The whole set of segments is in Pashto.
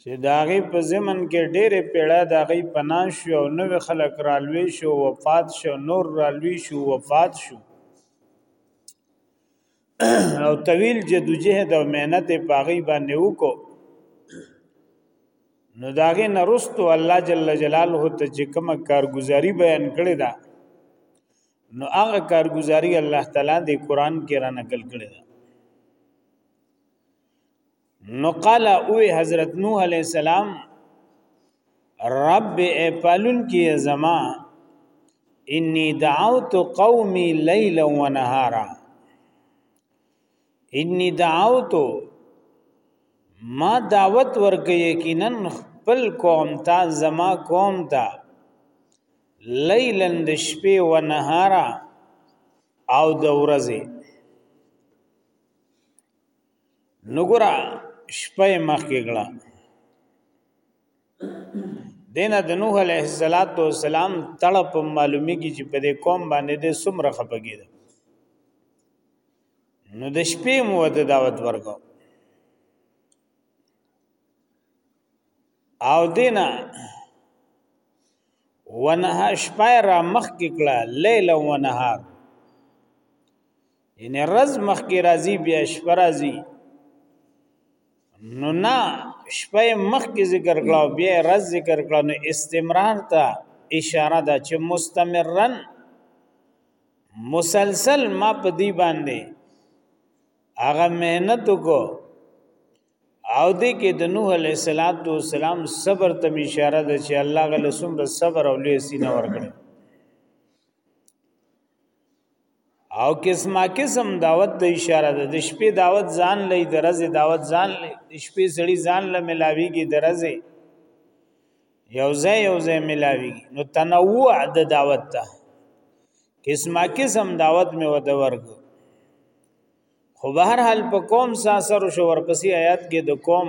چې داغي په زمن کې ډېرې پیړا داغي پنا شو او نو خلک رالوي شو وفات شو نور رالوي شو وفات شو او طویل جدوجهد او مهنت پاغي باندې وکړو نو داغه نرستو الله جل جلاله ته چې کومه کارگزاري بیان کړې ده نو هغه کارگزاري الله تعالی د قران کې را نقل کړې ده نو قال او حضرت نوح علی السلام رب اپلن کی زما انی دعوت قومی لیلا و نهارا انی دعوت ما دعوت ورک یقینا خپل قوم ته زما قوم ته لیلن د شپې و نهارا او د ورځې نګورا شپه مخ کې کړه دینه د نوح علیه السلام تړپ معلومی کی چې په دې قوم باندې د سمره خپګید نو د شپې مو د دعوت ورکو او دینا ونه شپه را مخ کې کړه لیل او نهار یعنی رز مخکې راځي بیا شپه راځي نو نه شپه مخکې ذکر کړه او بیا رز ذکر کړه نو استمرار ته اشاره ده چې مستمرن مسلسل ما په دی باندې هغه مهنت وکړو او دې کې د نوح علیه السلام صبر ته اشاره ده چې الله غل سمره صبر او لوی سینه ورکړي او قسمه قسم دعوت د اشاره ده د شپې دعوت ځان لې درځي دعوت ځان لې د شپې سړي ځان لې ملاويږي درځي یو ځای یو ځای ملاويږي نو تنوع د دعوت ته قسمه قسم دعوت مې وته ورګ خو بهر حال په قوم ساسر شو ورپسې آیات کې د قوم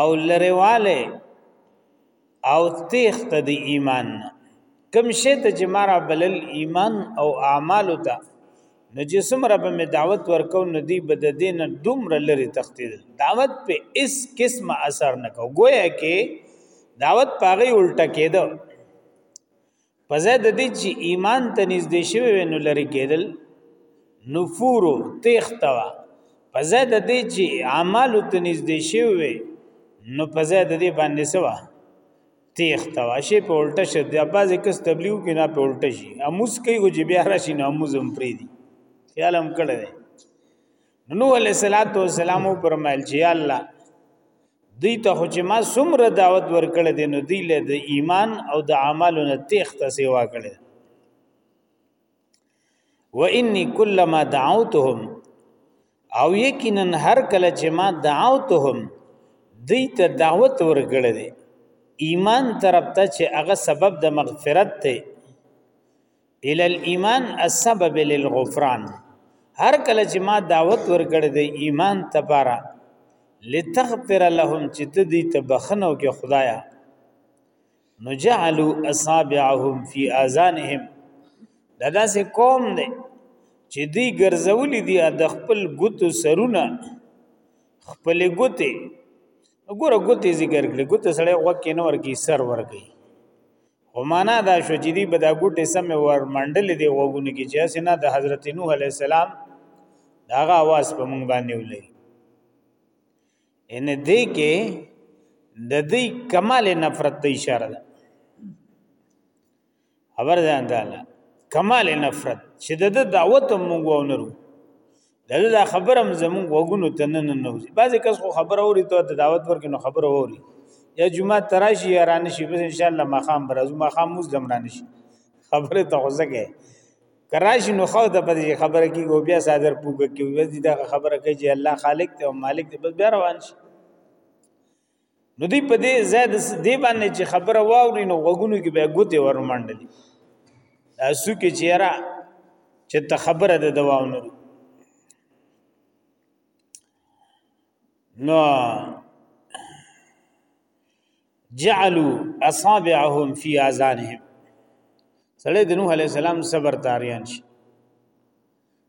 او لرواله او تیخت د ایمان کم شی ته چې مارا بلل ایمان او اعمال ته نو چې سمره به می دعوت ورکو نو دی به د دین دومره لري تختید دعوت په اس قسمه اثر نکو گویا کې دعوت پاغي الټه کېده په ځای د دې چې ایمان ته نږدې شوی وي نو لري کېدل نفور تخته وا په ځای د دې چې اعمال ته نږدې شوی وي نو په ځای د دې باندې سوا تخته وا شي په الټه شه د اباز کس تبلیغ کې نه په الټه شي اموس کوي او جبیا راشي نو اموزم پری دي خیال هم کړی نو علی صلوات و سلام پرمایل چې الله دوی ته خو چې ما څومره دعوت ورکړې دي نو دوی له د ایمان او د اعمالو نه تخت سیوا کړې و انی کلمہ دعوتهم او یقینا هر کله چې ما دعوتهم دوی ته دعوت ورکړې دي ایمان طرف ته چې هغه سبب د مغفرت ته ال الايمان السبب للغفران هر کله چې ما دعوت ورکړ د ایمان تپاره لتغفر لهم چې ته دې ته بخنو کې خدایا نجعلوا اصابعهم فی اذانهم دا داسې قوم دی چې دوی ګرځولې دي د خپل ګوتو سرونه خپل ګوتې وګوره ګوتې ذکر کړې ګوتې سړی وکه نه ورکی سر ورکی خو معنا دا شو چې دی به دا ګوټې سم ور منډلې دی وګونه کې چې سینا د حضرت نوح علی السلام داغه आवाज په مونږ باندې ولې ان دې کې د دې کمال نفرت ته اشاره ده خبر ده انده کمال نفرت چې د دعوت مونږ ونرو دغه دا خبره هم زموږ وګونو ته نه نوځي بعضې کس خو خبره اوري ته د دعوت ورکې نو خبره اوري یا جمعه تراشي یا رانه شي بس ان شاء الله مخام برازو مخام موز لم رانه شي خبره ته غوځګه کراشي نو خو ته پدې خبره کې ګو بیا صادر پوګه کې وځي دا خبره کوي چې الله خالق ته او مالک ته بس بیا روان شي نو دی په دې زید دی باندې چې خبره واوري نو وګونو کې به ګوتې ورمنډل اسو کې چیرې چې ته خبره د دوام نه نو جعلوا اصابعهم في اذانهم سړی د نوح علی السلام صبر تاریان شي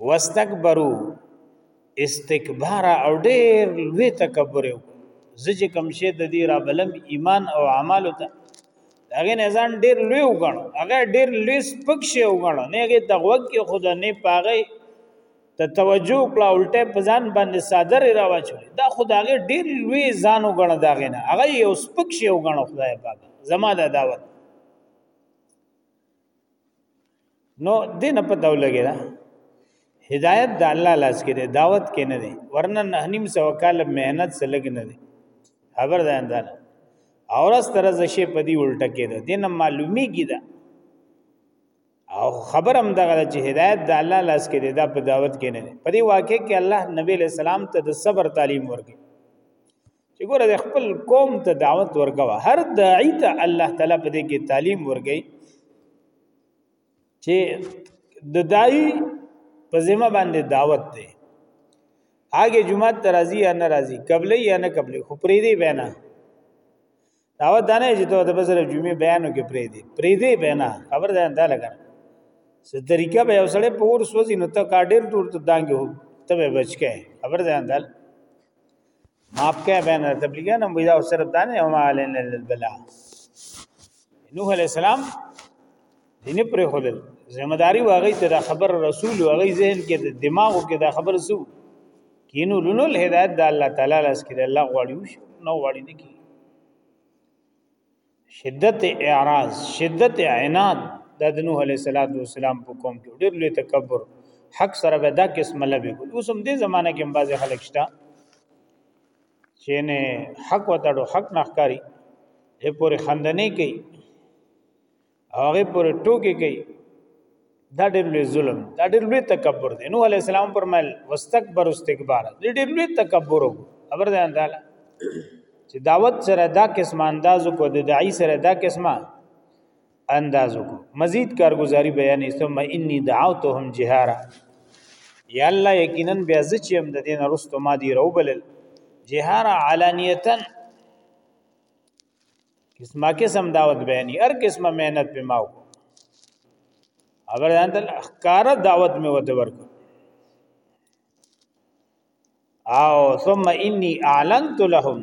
واستكبروا استکبار او ډیر لوی تکبر یو زج کم شه د دې را بلم ایمان او اعمال ته هغه نه ځان ډیر لوی وګڼ هغه ډیر لوی سپک شي وګڼ نه هغه دغوګ کې خدا نه پاغه ته توجه کړه الټه په ځان باندې صادره راوچو دا خدای ډیر لوی ځان وګڼ دا غنه هغه یو سپک شي وګڼ خدای پاک زما دا دعوت نو دینه په دولګی دا هدایت د الله لاس کې دی دعوت کې نه دی ورنه نه نیم سو کال مهنت سره لګ نه دی خبر ده اندر اورس تر زشه په دی الټه کې ده دینه معلومی کی ده او خبر هم دغه چې هدایت د الله لاس کې دی دا په دعوت کې نه دی په دی واقع کې الله نبی له سلام ته د صبر تعلیم ورکړي چې ګوره د خپل قوم ته دعوت ورکوه هر داعی ته الله تعالی په دې کې تعلیم ورګي چې د دای په ذمہ باندې دعوت دی هغه جمعه ترازی یا ناراضی قبلې یا نه قبلې خو پرې دی بینا دا و دانه چې ته د بزر جمعې بیانو کې پرې دی پرې دی بینا خبر ده دا لګا سه طریقه به اوسړې پور سوځي نو ته کا ډېر ټول ته دانګي هو ته به بچکه خبر ده دا ماپ کې بین تبلیغان هم ویدا صرف دانه او ما علین البلا نوح علیہ السلام دینه پر خودل ذمہ داری واغی ته دا خبر رسول واغی ذهن کې د دماغو کې دا خبر سو کینو لونو له هدایت د الله تعالی لاس کې الله غواړي نو غواړي نه کی شدت اعراض شدت عناد د نوح علیه السلام په قوم کې ډېر لوی تکبر حق سره به دا قسم لبه ګل اوس هم دې زمانہ کې هم بعضې خلک شته چې نه حق وتاړو حق نخکاری دې پورې خندنې کوي هغه پر ټوکی کوي دا ډېر لوی ظلم دا ډېر لوی تکبر دی نو علي السلام فرمایل واستكبر استکبار ډېر لوی تکبر خبر ده انداله چې دعوت سره دا قسم انداز کو د داعي سره دا قسمه انداز کو مزید کارگزاری بیان ثم انی دعوتهم جهارا یا الله یقینا بیا زچم د دین رستو ما دی روبل جهارا علانیتن قسمه قسم دعوت بیانی هر قسمه مهنت په ماو اگر اندل اخکار دعوت می وته ورک او ثم انی اعلنت لهم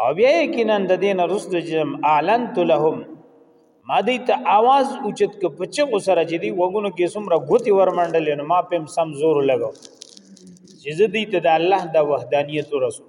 او بیا یقینا د دین رسد جم اعلنت لهم ما دې ته आवाज اوچت ک پچ غسر چې دی وګونو کې سمره غوتی ورمنډل نو ما پم سم زور لګو چې دې ته د الله د وحدانیت رسول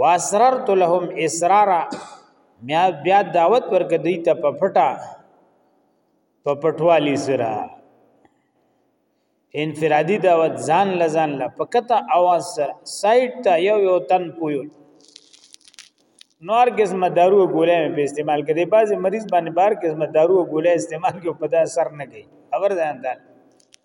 واسررت لهم اسرارا میا بیا دعوت ورک دی ته په پټا په پټوالی سره انفرادی دعوت ځان لزان لا پکتا اواز سره سایت ته یو یو تن پویو نور قسمه دارو ګولې په استعمال کړي بعضی مریض باندې بار قسمه دارو ګولې استعمال کې په دا اثر نه کوي خبر ځان ده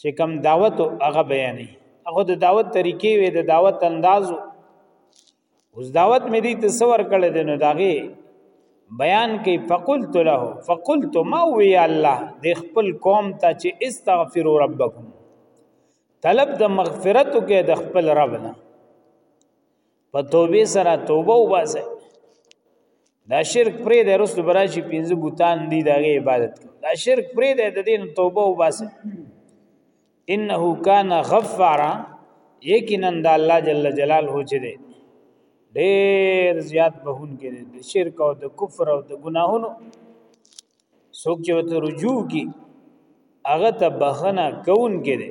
چې کم دعوت هغه بیانې هغه د دعوت طریقې وي د دعوت انداز اوس دعوت مې دي تصور کړل دي نو داغه بیان کې فقلت له فقلت ما وی الله د خپل قوم ته چې استغفروا ربکم طلب د مغفرت کې د خپل رب نه په توبې سره توبه وباسه دا شرک پرې د رسول براشي پنځه بوتان دی دغه عبادت دا شرک پرې د دین توبه وباسه انه کان غفارا یقینا د الله جل جلاله چې دی ډیر زیات بهون کې د شرک او د کفر او د ګناهونو څوک چې وته رجوع کی هغه ته بخنه کون کې دی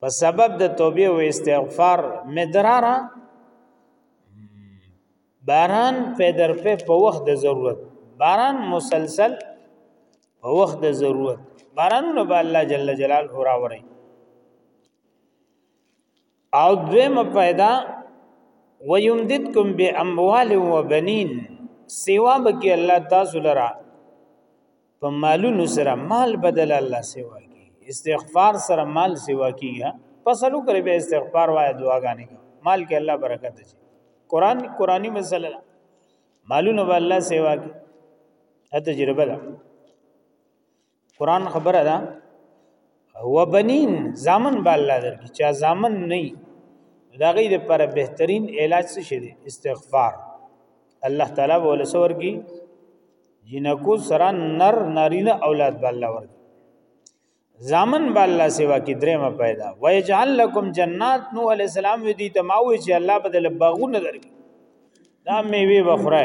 په سبب د توبې او استغفار مدرارا باران پیدر په په وخت د ضرورت باران مسلسل په وخت د ضرورت بارانونه به الله جل جلاله راوړي او دویمه پیدا ويمددکم باموال وبنین سیوا بکی الله تاسو لرا په مالونو سره مال بدل الله سیوا کی استغفار سره مال سیوا کیږي فصلو کړي به استغفار وای دعاګانې مال کې الله برکت دي قران قرآنی مسله مالونه به الله سیوا کی تجربه ده قران خبره ده هو بنین زامن به الله درکې چا زامن نه دا غي د پر بهترین علاج څه شي استغفار الله تعالی ول سور کی جنکو سره نر نارینه اولاد به الله ورکې زامن به الله سیوا کې درېمه پیدا ويجعل لكم جنات نو علی السلام وی دي تماوي چې الله بدل باغونه درکې دا میوه بخره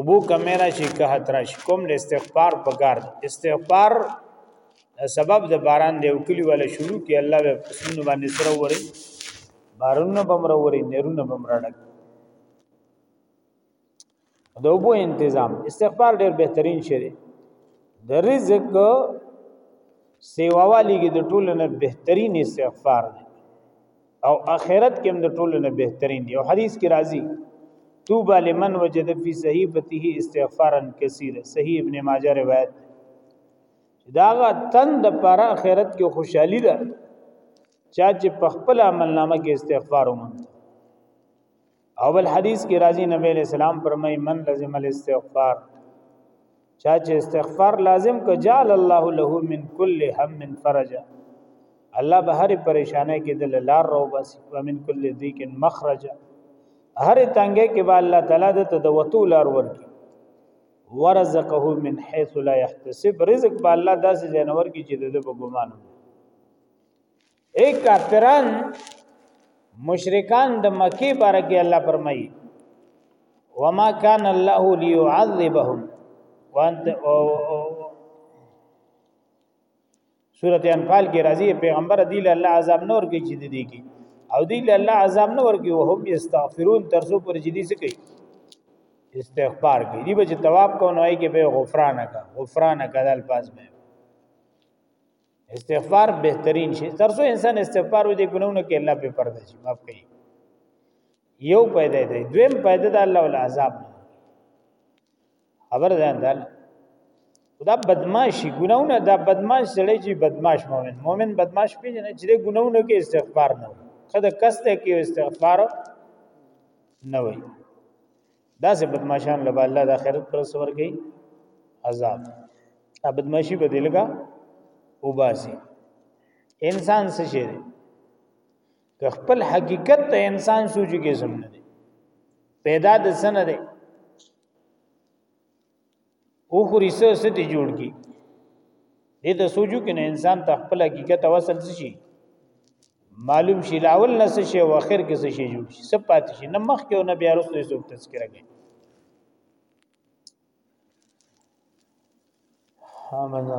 ابو کمیرا شي که ترش کوم له استغفار پکار دی استغفار سبب د باران دی او کلی ولا شروع کی الله به پسونو باندې سره وری بارونه بمره وری نرونه بمره ډک د اوبو تنظیم استغفار ډیر بهترین شی دی د رزق سیواوالی کې د ټولو نه بهترین استغفار دی او اخرت کې هم د ټولو نه بهترین دی او حدیث کې راځي توبه لمن وجد فی صحیفته استغفارا کثیر صحیح ابن ماجه روایت داغه تن د پر اخرت کې خوشحالي ده چا چې په خپل عمل نامه کې استغفار ومنه اول حدیث کې راځي نبی علیہ السلام فرمای من لازم الاستغفار چا چې استغفار لازم ک جعل الله له من کل هم من فرجا الله به هر پریشانه کې د لار رو بس ومن کل ذیک مخرجا هر تنګه کې به الله تعالی د تدوتو لار ورکی ورزقه من حيث لا يحتسب رزق به الله داسې جانور کې چې د په ګمان اے کافران مشرکان د مکی بارکه الله فرمایي وما كان الله ليعذبهم وانت سورته انفال کې راځي پیغمبر دی له الله عذاب نور کې چې دی کې او دی له الله عذاب نور کې وهم استغفرون ترسو پر جدي څه کوي استغفار کوي دی به چې تواب کو نه کې به غفرانه کا غفرانه کا د الفاظ به استغفار بهترین شي ترڅو انسان استغفار وي د ګناونو کې الله په پرده شي معاف کوي یو پیدا دی دویم پیدا د الله ول عذاب خبر ده اندل دا بدمعشي ګناونه دا بدمعش سړی چې بدمعش مؤمن مؤمن بدمعش پیژنې چې د ګناونو کې استغفار نه وي خدای کسته کې استغفار نه وي دا سه بدمعشان لبا الله د آخرت پر سور گئی عذاب ا بدمعشی به دلګه وباسي انسان څه شي که خپل حقیقت ته انسان سوچي کې سم نه دی پیدا د سن دی او خو ریسه ستې جوړ کی دې ته سوچو کې نه انسان ته خپل حقیقت وصل شي معلوم شي لاول نه شي او اخر کې شي جوړ شي سب پات شي نه مخ کې او نه بیا رسو یې تذکرہ کوي ها مزه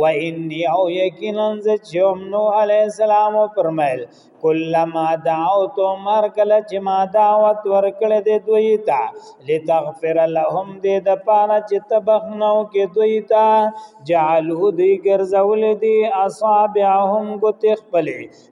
و انی او یقینا ز چوم نو علی السلام فرمایل کلمہ دعوت مر کله چې ما دعوت ورکړې د دوی ته لتغفر لهم دې د پاره چې تبخنو کې دوی ته جعلو دې ګرځول دې اصابعهم ګوت خپلې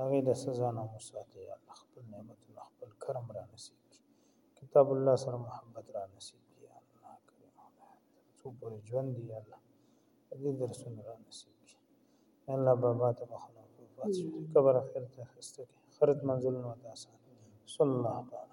هغه د سزا نه مساته یا الله خپل نعمت نه خپل کرم را نصیب کی کتاب الله سره محبت را نصیب کی یا الله کریم څو پر ژوند دی یا الله دې درسونه را نصیب کی یا الله بابا ته بخنه وفات شو قبر اخر ته خسته کی خرج منزل نو تاسو صلی الله تعالی